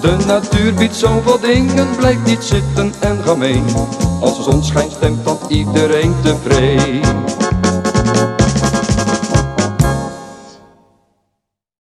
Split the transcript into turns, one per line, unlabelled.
De natuur biedt zoveel dingen, blijf niet zitten en ga mee. Als de zon schijnt stemt dat iedereen tevreden.